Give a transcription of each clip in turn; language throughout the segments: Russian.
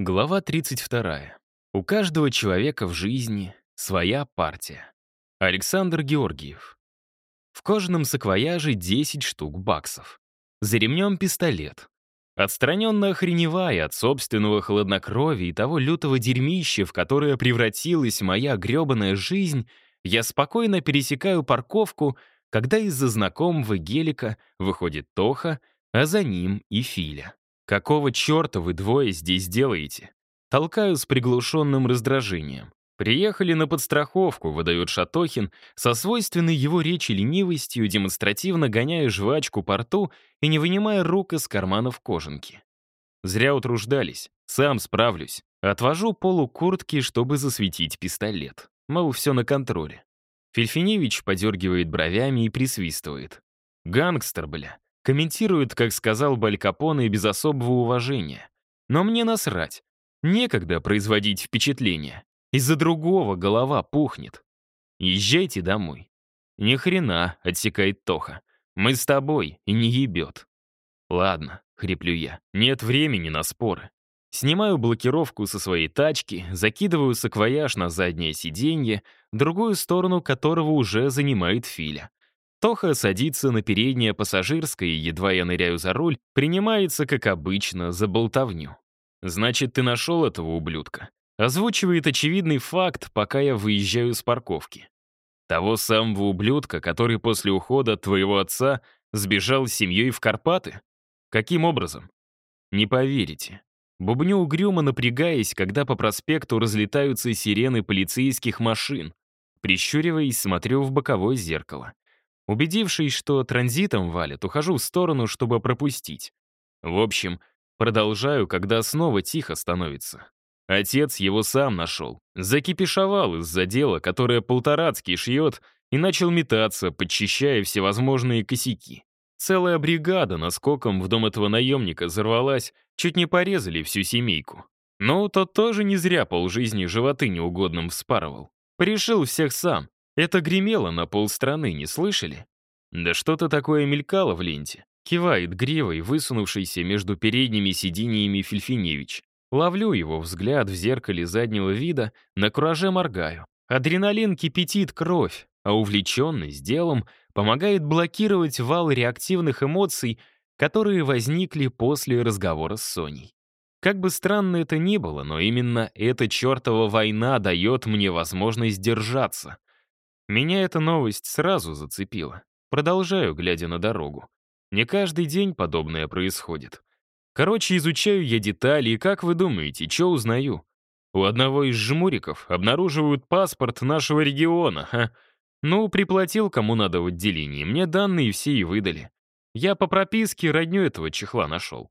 Глава 32. У каждого человека в жизни своя партия. Александр Георгиев. В кожаном саквояже 10 штук баксов. За ремнем пистолет. Отстраненно охреневая от собственного хладнокровия и того лютого дерьмища, в которое превратилась моя гребаная жизнь, я спокойно пересекаю парковку, когда из-за знакомого гелика выходит Тоха, а за ним и Филя. «Какого черта вы двое здесь делаете?» Толкаю с приглушенным раздражением. «Приехали на подстраховку», — выдает Шатохин, со свойственной его речи ленивостью, демонстративно гоняя жвачку по рту и не вынимая рук из карманов кожанки. Зря утруждались, сам справлюсь. Отвожу полу куртки, чтобы засветить пистолет. Мол, все на контроле. Фельфиневич подергивает бровями и присвистывает. «Гангстер, бля. Комментирует, как сказал Баль Капоне, без особого уважения. Но мне насрать. Некогда производить впечатление. Из-за другого голова пухнет. Езжайте домой. Ни хрена, отсекает Тоха. Мы с тобой, и не ебет. Ладно, хриплю я, нет времени на споры. Снимаю блокировку со своей тачки, закидываю саквояж на заднее сиденье, другую сторону которого уже занимает Филя. Тоха садится на переднее пассажирское едва я ныряю за руль, принимается, как обычно, за болтовню. «Значит, ты нашел этого ублюдка?» Озвучивает очевидный факт, пока я выезжаю с парковки. Того самого ублюдка, который после ухода твоего отца сбежал с семьей в Карпаты? Каким образом? Не поверите. Бубню угрюмо напрягаясь, когда по проспекту разлетаются сирены полицейских машин. Прищуриваясь, смотрю в боковое зеркало. Убедившись, что транзитом валит, ухожу в сторону, чтобы пропустить. В общем, продолжаю, когда снова тихо становится. Отец его сам нашел. Закипишовал из-за дела, которое Полторацкий шьет, и начал метаться, подчищая всевозможные косяки. Целая бригада наскоком в дом этого наемника взорвалась, чуть не порезали всю семейку. Но тот тоже не зря полжизни животы неугодным вспарывал. Пришил всех сам, это гремело на полстраны, не слышали? Да что-то такое мелькало в ленте. Кивает гривой, высунувшийся между передними сиденьями Фельфиневич. Ловлю его взгляд в зеркале заднего вида, на кураже моргаю. Адреналин кипятит кровь, а увлеченность делом помогает блокировать вал реактивных эмоций, которые возникли после разговора с Соней. Как бы странно это ни было, но именно эта чертова война дает мне возможность держаться. Меня эта новость сразу зацепила. Продолжаю, глядя на дорогу. Не каждый день подобное происходит. Короче, изучаю я детали, и как вы думаете, что узнаю? У одного из жмуриков обнаруживают паспорт нашего региона, ха? Ну, приплатил кому надо в отделении, мне данные все и выдали. Я по прописке родню этого чехла нашел.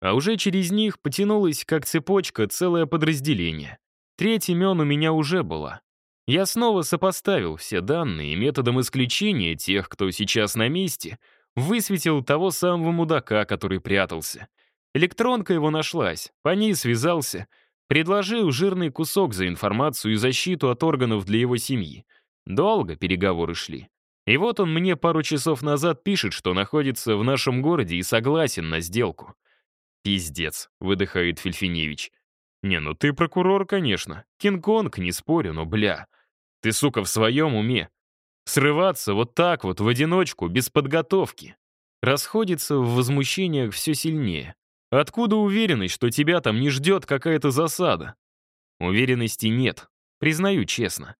А уже через них потянулась, как цепочка, целое подразделение. Треть имен у меня уже была. Я снова сопоставил все данные и методом исключения тех, кто сейчас на месте, высветил того самого мудака, который прятался. Электронка его нашлась, по ней связался, предложил жирный кусок за информацию и защиту от органов для его семьи. Долго переговоры шли. И вот он мне пару часов назад пишет, что находится в нашем городе и согласен на сделку. «Пиздец», — выдыхает Фельфиневич. «Не, ну ты прокурор, конечно. Кинг-Конг, не спорю, но бля. Ты, сука, в своем уме? Срываться вот так вот, в одиночку, без подготовки. Расходится в возмущениях все сильнее. Откуда уверенность, что тебя там не ждет какая-то засада? Уверенности нет, признаю честно.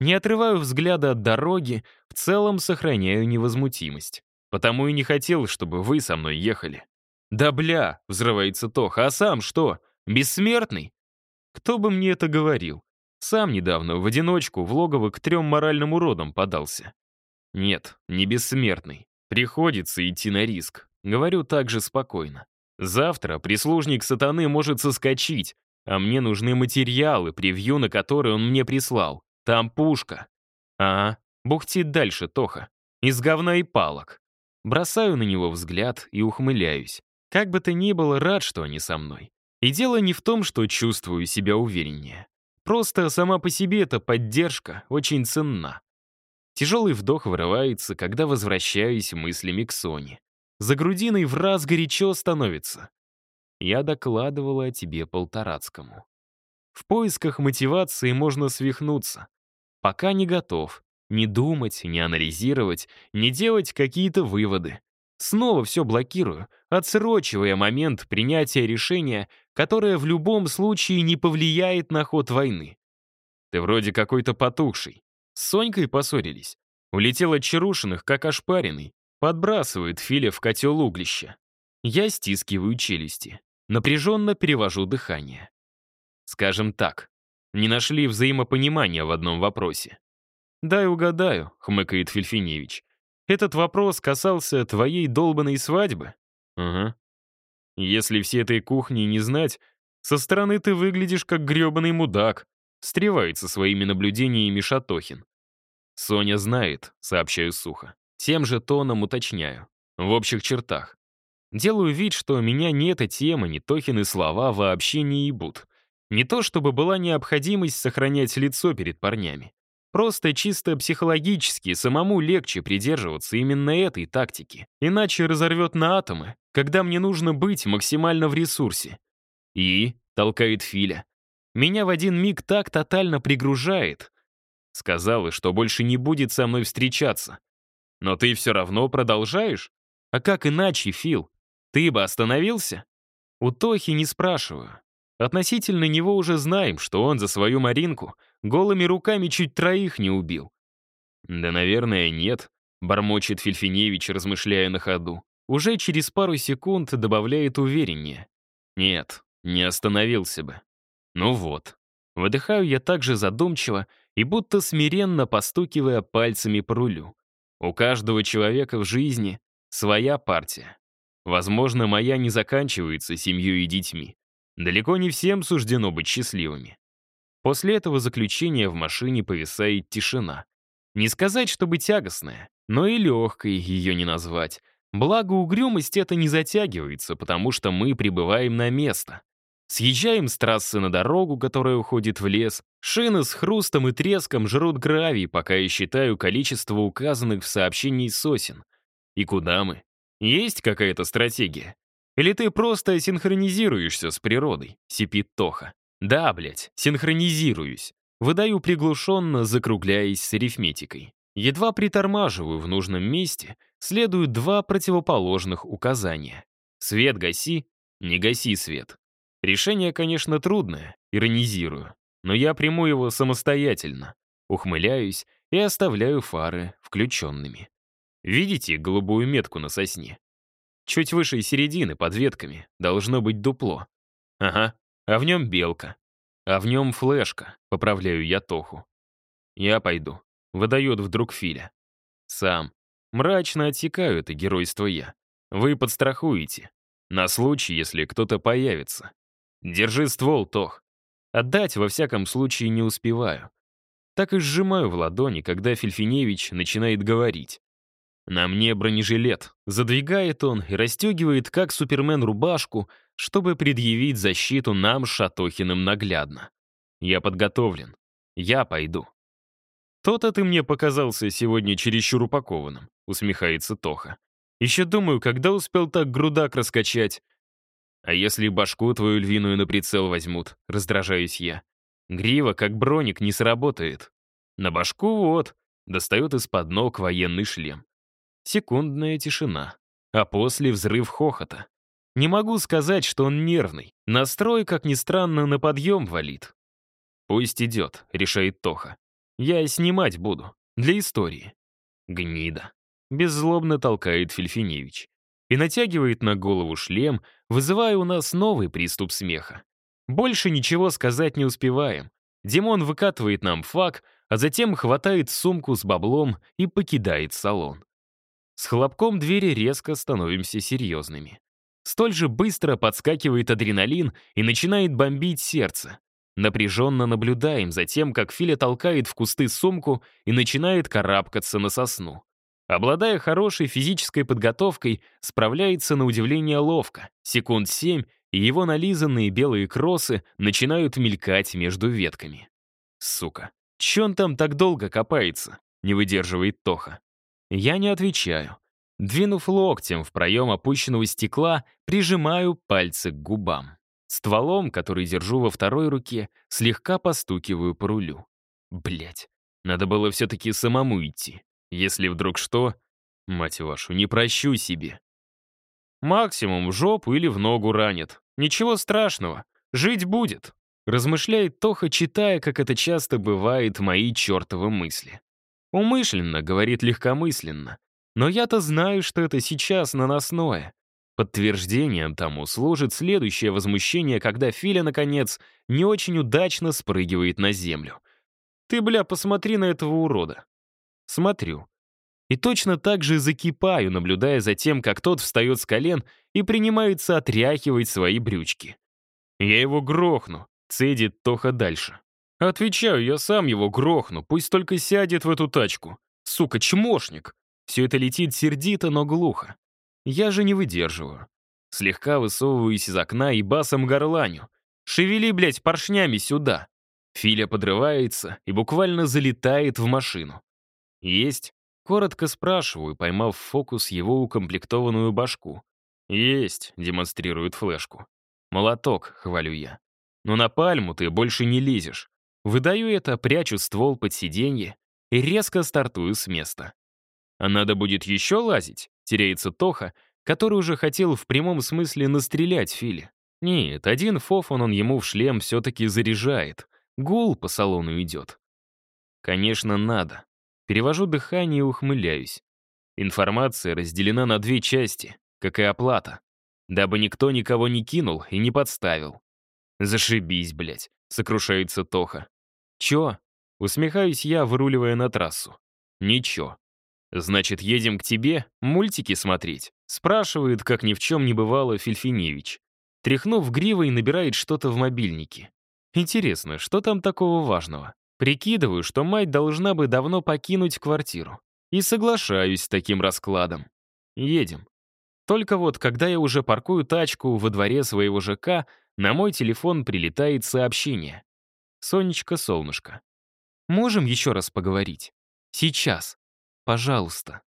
Не отрываю взгляда от дороги, в целом сохраняю невозмутимость. Потому и не хотел, чтобы вы со мной ехали. «Да бля!» — взрывается Тоха. «А сам что? Бессмертный?» Кто бы мне это говорил? Сам недавно в одиночку в логово к трем моральным уродам подался. Нет, не бессмертный. Приходится идти на риск. Говорю так же спокойно. Завтра прислужник сатаны может соскочить, а мне нужны материалы, превью на которые он мне прислал. Там пушка. А, бухтит дальше Тоха. Из говна и палок. Бросаю на него взгляд и ухмыляюсь. Как бы то ни было, рад, что они со мной. И дело не в том, что чувствую себя увереннее. Просто сама по себе эта поддержка очень ценна. Тяжелый вдох вырывается, когда возвращаюсь мыслями к Соне. За грудиной в раз горячо становится. я докладывала о тебе Полторацкому. В поисках мотивации можно свихнуться. Пока не готов. Не думать, не анализировать, не делать какие-то выводы. Снова все блокирую, отсрочивая момент принятия решения, которое в любом случае не повлияет на ход войны. Ты вроде какой-то потухший. С Сонькой поссорились. Улетел от Чарушиных, как ошпаренный. Подбрасывает Филя в котел углища. Я стискиваю челюсти. Напряженно перевожу дыхание. Скажем так, не нашли взаимопонимания в одном вопросе. «Дай угадаю», — хмыкает Фельфиневич. «Этот вопрос касался твоей долбанной свадьбы?» «Ага. Если всей этой кухни не знать, со стороны ты выглядишь как грёбаный мудак», — встревает со своими наблюдениями Шатохин. «Соня знает», — сообщаю сухо. Тем же тоном уточняю. В общих чертах. Делаю вид, что меня ни эта тема, ни Тохины слова вообще не ебут. Не то чтобы была необходимость сохранять лицо перед парнями. Просто чисто психологически самому легче придерживаться именно этой тактики. Иначе разорвет на атомы, когда мне нужно быть максимально в ресурсе. И, толкает Филя, меня в один миг так тотально пригружает. Сказала, что больше не будет со мной встречаться. Но ты все равно продолжаешь? А как иначе, Фил? Ты бы остановился? У Тохи не спрашиваю. Относительно него уже знаем, что он за свою Маринку голыми руками чуть троих не убил. «Да, наверное, нет», — бормочет Фельфиневич, размышляя на ходу. Уже через пару секунд добавляет увереннее. «Нет, не остановился бы». Ну вот. Выдыхаю я также задумчиво и будто смиренно постукивая пальцами по рулю. У каждого человека в жизни своя партия. Возможно, моя не заканчивается семьей и детьми. Далеко не всем суждено быть счастливыми. После этого заключения в машине повисает тишина. Не сказать, чтобы тягостная, но и легкой ее не назвать. Благо, угрюмость это не затягивается, потому что мы прибываем на место. Съезжаем с трассы на дорогу, которая уходит в лес. Шины с хрустом и треском жрут гравий, пока я считаю количество указанных в сообщении сосен. И куда мы? Есть какая-то стратегия? Или ты просто синхронизируешься с природой?» — сипит Тоха. «Да, блядь, синхронизируюсь». Выдаю приглушенно, закругляясь с арифметикой. Едва притормаживаю в нужном месте, следуют два противоположных указания. Свет гаси, не гаси свет. Решение, конечно, трудное, иронизирую, но я приму его самостоятельно. Ухмыляюсь и оставляю фары включенными. Видите голубую метку на сосне? Чуть выше середины, под ветками, должно быть дупло. Ага, а в нем белка. А в нем флешка, поправляю я Тоху. Я пойду. Выдает вдруг Филя. Сам. Мрачно отсекаю это геройство я. Вы подстрахуете. На случай, если кто-то появится. Держи ствол, Тох. Отдать, во всяком случае, не успеваю. Так и сжимаю в ладони, когда Фельфиневич начинает говорить. На мне бронежилет. Задвигает он и расстегивает, как Супермен, рубашку, чтобы предъявить защиту нам Шатохиным наглядно. Я подготовлен. Я пойду. «То-то ты мне показался сегодня чересчур упакованным», — усмехается Тоха. «Еще думаю, когда успел так грудак раскачать?» «А если башку твою львиную на прицел возьмут?» — раздражаюсь я. «Грива, как броник, не сработает. На башку вот», — достает из-под ног военный шлем. Секундная тишина. А после взрыв хохота. Не могу сказать, что он нервный. Настрой, как ни странно, на подъем валит. «Пусть идет», — решает Тоха. «Я снимать буду. Для истории». Гнида. Беззлобно толкает Фельфиневич. И натягивает на голову шлем, вызывая у нас новый приступ смеха. Больше ничего сказать не успеваем. Димон выкатывает нам фак, а затем хватает сумку с баблом и покидает салон. С хлопком двери резко становимся серьезными. Столь же быстро подскакивает адреналин и начинает бомбить сердце. Напряженно наблюдаем за тем, как Филя толкает в кусты сумку и начинает карабкаться на сосну. Обладая хорошей физической подготовкой, справляется на удивление ловко. Секунд семь, и его нализанные белые кросы начинают мелькать между ветками. Сука, че он там так долго копается? Не выдерживает Тоха. Я не отвечаю. Двинув локтем в проем опущенного стекла, прижимаю пальцы к губам. Стволом, который держу во второй руке, слегка постукиваю по рулю. Блять, надо было все-таки самому идти. Если вдруг что, мать вашу, не прощу себе. Максимум в жопу или в ногу ранит. Ничего страшного, жить будет. Размышляет Тоха, читая, как это часто бывает, мои чертовы мысли. Умышленно, говорит легкомысленно. Но я-то знаю, что это сейчас наносное. Подтверждением тому служит следующее возмущение, когда Филя, наконец, не очень удачно спрыгивает на землю. «Ты, бля, посмотри на этого урода». Смотрю. И точно так же закипаю, наблюдая за тем, как тот встает с колен и принимается отряхивать свои брючки. Я его грохну, цедит Тоха дальше. Отвечаю, я сам его грохну, пусть только сядет в эту тачку. Сука, чмошник. Все это летит сердито, но глухо. Я же не выдерживаю. Слегка высовываюсь из окна и басом горланю. «Шевели, блядь, поршнями сюда!» Филя подрывается и буквально залетает в машину. «Есть?» Коротко спрашиваю, поймав в фокус его укомплектованную башку. «Есть», — демонстрирует флешку. «Молоток», — хвалю я. «Но на пальму ты больше не лезешь». Выдаю это, прячу ствол под сиденье и резко стартую с места. А надо будет еще лазить? Теряется Тоха, который уже хотел в прямом смысле настрелять Филе. Нет, один фофон он ему в шлем все-таки заряжает. Гул по салону идет. Конечно, надо. Перевожу дыхание и ухмыляюсь. Информация разделена на две части, как и оплата. Дабы никто никого не кинул и не подставил. Зашибись, блядь, сокрушается Тоха. Чё? Усмехаюсь я, выруливая на трассу. Ничего. «Значит, едем к тебе мультики смотреть?» Спрашивает, как ни в чем не бывало, Фельфиневич. Тряхнув гривой, набирает что-то в мобильнике. Интересно, что там такого важного? Прикидываю, что мать должна бы давно покинуть квартиру. И соглашаюсь с таким раскладом. Едем. Только вот, когда я уже паркую тачку во дворе своего ЖК, на мой телефон прилетает сообщение. «Сонечка, солнышко, можем еще раз поговорить? Сейчас. Пожалуйста.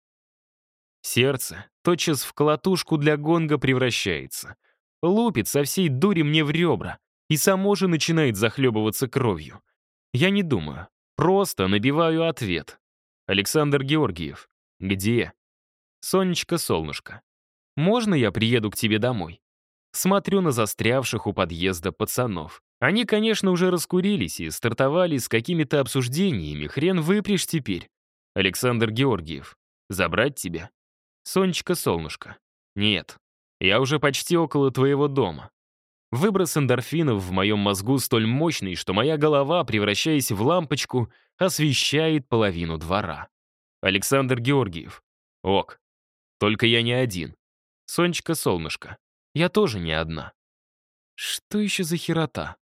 Сердце тотчас в колотушку для гонга превращается. Лупит со всей дури мне в ребра и само же начинает захлебываться кровью. Я не думаю, просто набиваю ответ. Александр Георгиев. Где? Сонечка, солнышко. Можно я приеду к тебе домой? Смотрю на застрявших у подъезда пацанов. Они, конечно, уже раскурились и стартовали с какими-то обсуждениями. Хрен выпрешь теперь. Александр Георгиев. Забрать тебя? Сонечка, солнышко. Нет. Я уже почти около твоего дома. Выброс эндорфинов в моем мозгу столь мощный, что моя голова, превращаясь в лампочку, освещает половину двора. Александр Георгиев. Ок. Только я не один. Сонечка, солнышко. Я тоже не одна. Что еще за херота?